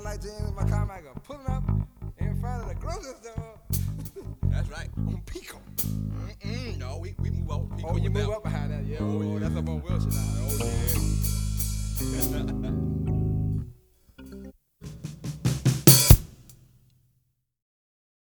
sound like James in my Carmichael pulling up in front of the grocery store. that's right. On Pico. Mm-mm, no, we, we move up Pico. Oh, you move up behind that. Yeah, oh, oh yeah. that's up on Wilshire. Oh, yeah.